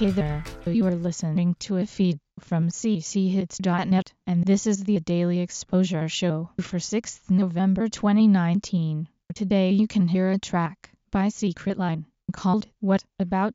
Hey there, you are listening to a feed from cchits.net, and this is the Daily Exposure Show for 6th November 2019. Today you can hear a track by Secret Line called What About?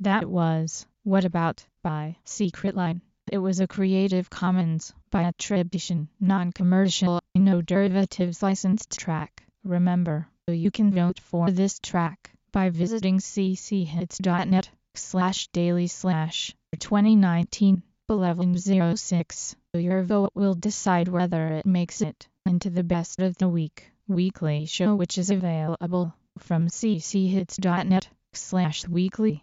That was What About by secret line? It was a Creative Commons by attribution, non-commercial, no derivatives licensed track. Remember, you can vote for this track by visiting cchits.net slash daily slash 2019 1106. Your vote will decide whether it makes it into the best of the week weekly show which is available from cchits.net slash weekly.